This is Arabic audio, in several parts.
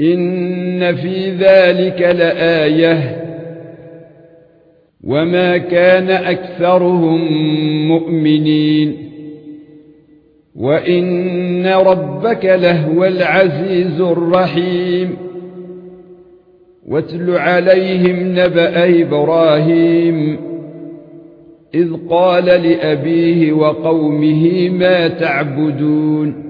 إن في ذلك لآية. وما كان أكثرهم مؤمنين. وإن ربك لهو العزيز الرحيم. واتل عليهم نبأ إبراهيم. إذ قال لأبيه وقومه ما تعبدون.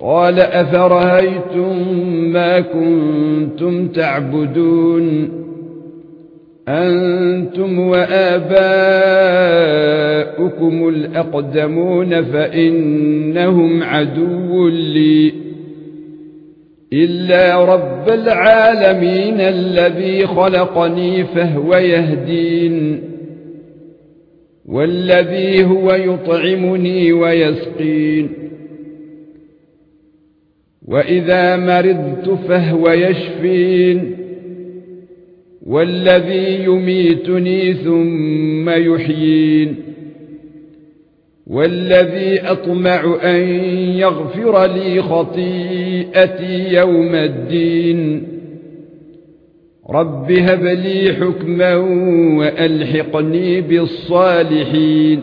قال افرهيتم ما كنتم تعبدون أنتم وآباؤكم الأقدمون فإنهم عدو لي إلا رب العالمين الذي خلقني فهو يهدين والذي هو يطعمني ويسقين وإذا مرضت فهو يشفين. والذي يميتني ثم يحيين. والذي أطمع أن يغفر لي خطيئتي يوم الدين. رب هب لي حكما وألحقني بالصالحين.